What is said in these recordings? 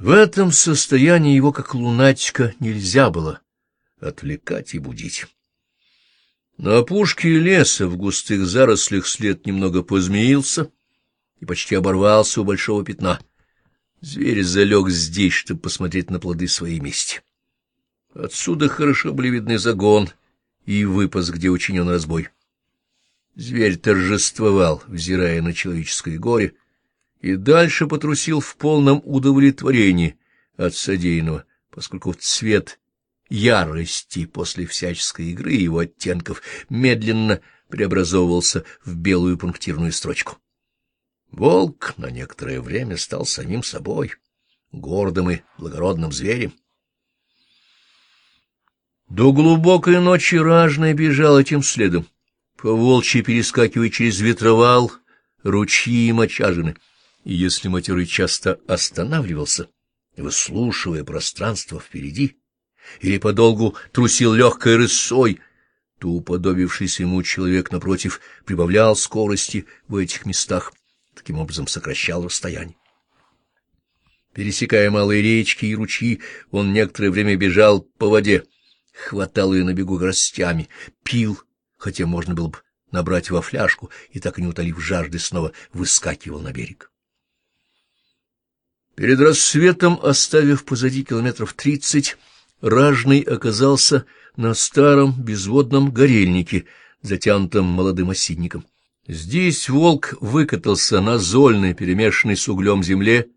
В этом состоянии его, как лунатика, нельзя было отвлекать и будить. На опушке леса в густых зарослях след немного позмеился и почти оборвался у большого пятна. Зверь залег здесь, чтобы посмотреть на плоды своей мести. Отсюда хорошо были видны загон и выпас, где учинен разбой. Зверь торжествовал, взирая на человеческое горе, и дальше потрусил в полном удовлетворении от содеянного, поскольку цвет ярости после всяческой игры его оттенков медленно преобразовывался в белую пунктирную строчку. Волк на некоторое время стал самим собой, гордым и благородным зверем. До глубокой ночи ражный бежал этим следом, по волчьи перескакивая через ветровал, ручьи и мочажины — и если матерый часто останавливался, выслушивая пространство впереди, или подолгу трусил легкой рысой, то уподобившийся ему человек, напротив, прибавлял скорости в этих местах, таким образом сокращал расстояние. Пересекая малые речки и ручьи, он некоторое время бежал по воде, хватал ее на бегу горстями, пил, хотя можно было бы набрать во фляжку, и так не утолив жажды, снова выскакивал на берег. Перед рассветом, оставив позади километров тридцать, Ражный оказался на старом безводном горельнике, затянутом молодым осинником. Здесь волк выкатался на зольной, перемешанной с углем земле,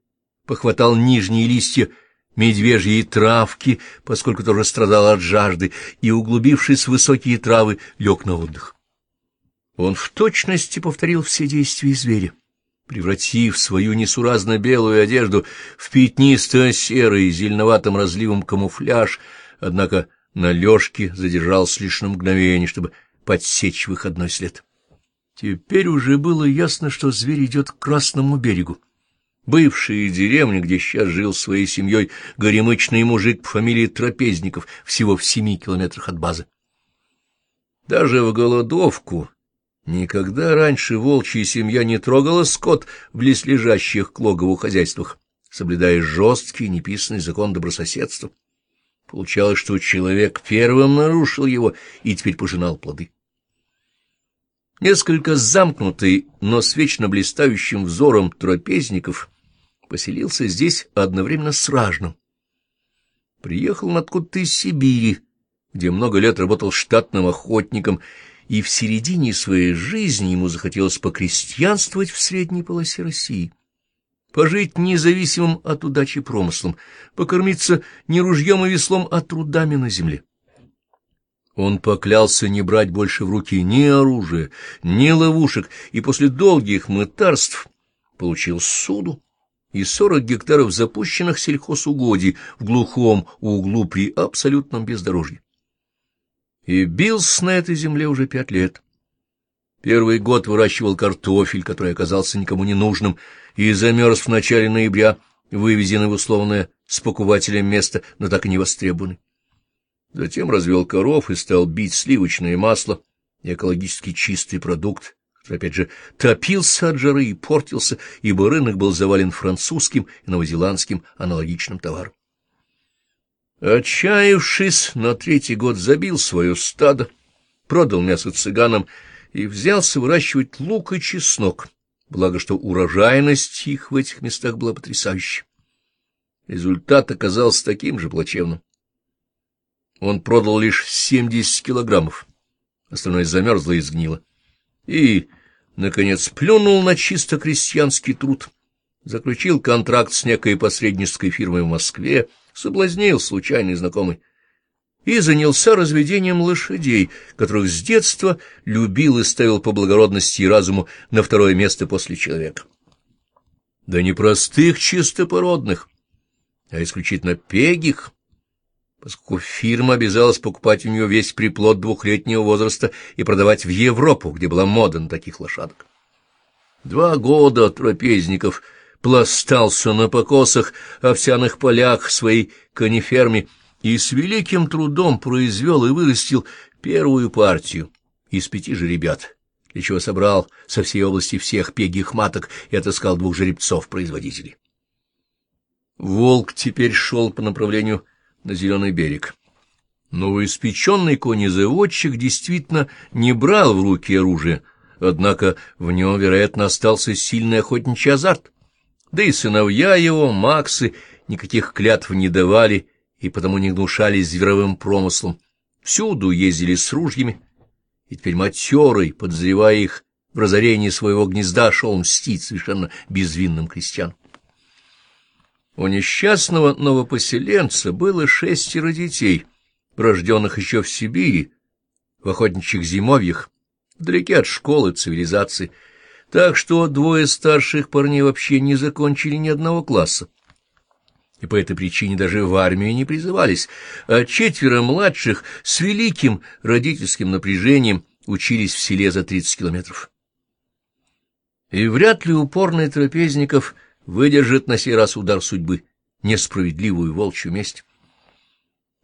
похватал нижние листья медвежьей травки, поскольку тоже страдал от жажды, и, углубившись в высокие травы, лег на отдых. Он в точности повторил все действия зверя превратив свою несуразно белую одежду в пятнисто-серый зеленоватым разливом камуфляж, однако на лёжке задержался лишь на мгновение, чтобы подсечь выходной след. Теперь уже было ясно, что зверь идет к Красному берегу. Бывшая деревня, где сейчас жил своей семьей горемычный мужик по фамилии Трапезников, всего в семи километрах от базы. Даже в голодовку Никогда раньше волчья семья не трогала скот в близлежащих к логову хозяйствах, соблюдая жесткий неписанный закон добрососедства. Получалось, что человек первым нарушил его и теперь пожинал плоды. Несколько замкнутый, но с вечно блистающим взором трапезников поселился здесь одновременно с Ражным. Приехал он откуда-то из Сибири, где много лет работал штатным охотником и в середине своей жизни ему захотелось покрестьянствовать в средней полосе России, пожить независимым от удачи промыслом, покормиться не ружьем и веслом, а трудами на земле. Он поклялся не брать больше в руки ни оружия, ни ловушек, и после долгих мытарств получил суду и сорок гектаров запущенных сельхозугодий в глухом углу при абсолютном бездорожье и бился на этой земле уже пять лет. Первый год выращивал картофель, который оказался никому не нужным, и замерз в начале ноября, вывезенный в условное с покупателем место, но так и не востребованный. Затем развел коров и стал бить сливочное масло, экологически чистый продукт, который, опять же, топился от жары и портился, ибо рынок был завален французским и новозеландским аналогичным товаром. Отчаявшись, на третий год забил свое стадо, продал мясо цыганам и взялся выращивать лук и чеснок, благо что урожайность их в этих местах была потрясающей. Результат оказался таким же плачевным. Он продал лишь семьдесят килограммов, остальное замерзло и сгнило. И, наконец, плюнул на чисто крестьянский труд, заключил контракт с некой посреднической фирмой в Москве, соблазнил случайный знакомый и занялся разведением лошадей, которых с детства любил и ставил по благородности и разуму на второе место после человека. Да не простых чистопородных, а исключительно пегих, поскольку фирма обязалась покупать у нее весь приплод двухлетнего возраста и продавать в Европу, где была мода на таких лошадок. Два года трапезников — пластался на покосах овсяных полях своей кониферме и с великим трудом произвел и вырастил первую партию из пяти жеребят, для чего собрал со всей области всех пегих маток и отыскал двух жеребцов-производителей. Волк теперь шел по направлению на Зеленый берег. Новоиспеченный конезаводчик действительно не брал в руки оружие, однако в нем, вероятно, остался сильный охотничий азарт. Да и сыновья его, Максы, никаких клятв не давали и потому не гнушались зверовым промыслом. Всюду ездили с ружьями, и теперь матерый, подозревая их в разорении своего гнезда, шел мстить совершенно безвинным крестьянам. У несчастного новопоселенца было шестеро детей, рожденных еще в Сибири, в охотничьих зимовьях, вдалеке от школы, цивилизации, так что двое старших парней вообще не закончили ни одного класса. И по этой причине даже в армию не призывались, а четверо младших с великим родительским напряжением учились в селе за 30 километров. И вряд ли упорный Трапезников выдержит на сей раз удар судьбы, несправедливую волчью месть.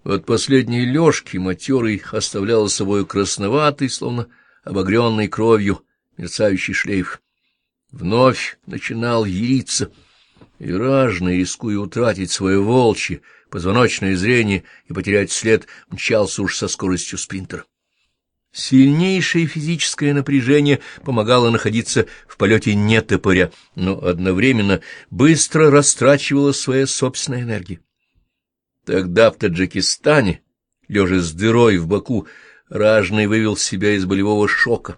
От последней лёжки матерый оставлял собой красноватый, словно обогренный кровью, мерцающий шлейф. Вновь начинал яриться, и ражный, рискуя утратить свое волчье, позвоночное зрение и потерять след, мчался уж со скоростью спринтера. Сильнейшее физическое напряжение помогало находиться в полете не топоря, но одновременно быстро растрачивало своя собственная энергия. Тогда в Таджикистане, лежа с дырой в боку, ражный вывел себя из болевого шока,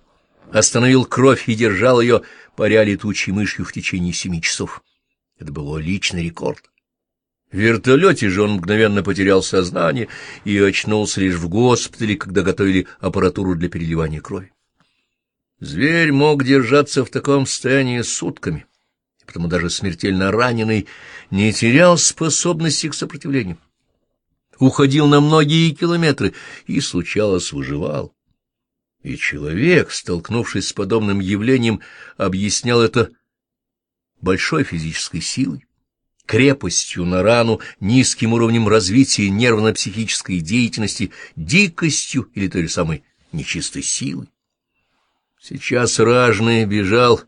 остановил кровь и держал ее, паря летучей мышью в течение семи часов. Это был личный рекорд. В вертолете же он мгновенно потерял сознание и очнулся лишь в госпитале, когда готовили аппаратуру для переливания крови. Зверь мог держаться в таком состоянии сутками, потому даже смертельно раненый не терял способности к сопротивлению. Уходил на многие километры и, случалось, выживал. И человек, столкнувшись с подобным явлением, объяснял это большой физической силой крепостью на рану, низким уровнем развития нервно-психической деятельности, дикостью или той же самой нечистой силой. Сейчас ражный бежал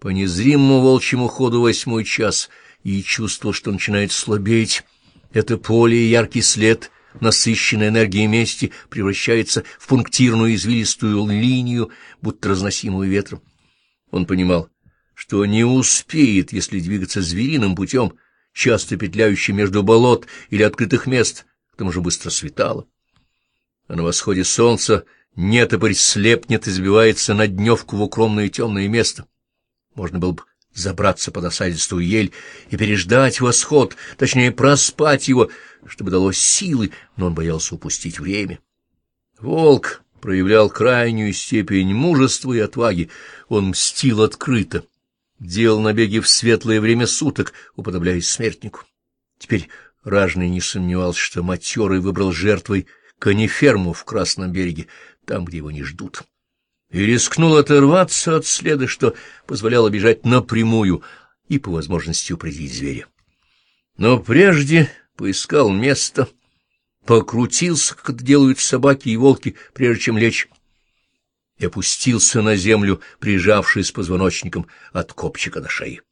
по незримому волчьему ходу восьмой час и чувствовал, что начинает слабеть. Это поле и яркий след, насыщенной энергией мести, превращается в пунктирную извилистую линию, будто разносимую ветром. Он понимал, что не успеет, если двигаться звериным путем, часто петляющий между болот или открытых мест, к тому же быстро светало. А на восходе солнца нетопырь слепнет и сбивается на дневку в укромное темное место. Можно было бы забраться под осадистую ель и переждать восход, точнее, проспать его, чтобы дало силы, но он боялся упустить время. Волк проявлял крайнюю степень мужества и отваги, он мстил открыто делал набеги в светлое время суток, уподобляясь смертнику. Теперь ражный не сомневался, что матерый выбрал жертвой кониферму в Красном береге, там, где его не ждут. И рискнул оторваться от следа, что позволяло бежать напрямую и, по возможности, упредить зверя. Но прежде поискал место, покрутился, как это делают собаки и волки, прежде чем лечь, и опустился на землю, прижавшись позвоночником от копчика на шее.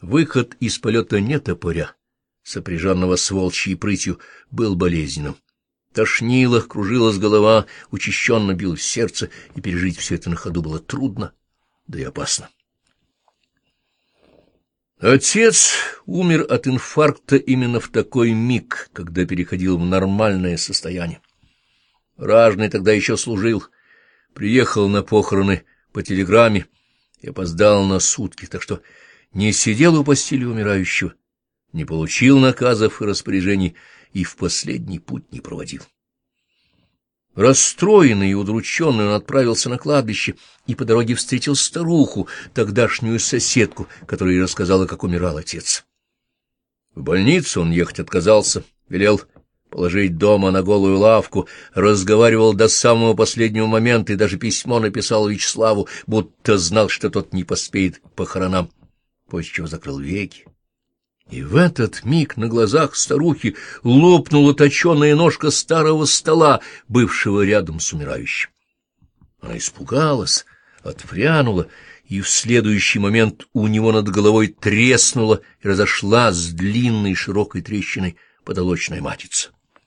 Выход из полета не топоря, сопряженного с волчьей прытью, был болезненным. Тошнило, кружилась голова, учащенно билось сердце, и пережить все это на ходу было трудно, да и опасно. Отец умер от инфаркта именно в такой миг, когда переходил в нормальное состояние. Ражный тогда еще служил, Приехал на похороны по телеграмме и опоздал на сутки, так что не сидел у постели умирающего, не получил наказов и распоряжений и в последний путь не проводил. Расстроенный и удрученный он отправился на кладбище и по дороге встретил старуху, тогдашнюю соседку, которая рассказала, как умирал отец. В больницу он ехать отказался, велел положить дома на голую лавку, разговаривал до самого последнего момента и даже письмо написал Вячеславу, будто знал, что тот не поспеет похоронам, после чего закрыл веки. И в этот миг на глазах старухи лопнула точеная ножка старого стола, бывшего рядом с умирающим. Она испугалась, отпрянула и в следующий момент у него над головой треснула и разошла с длинной широкой трещиной потолочная матица.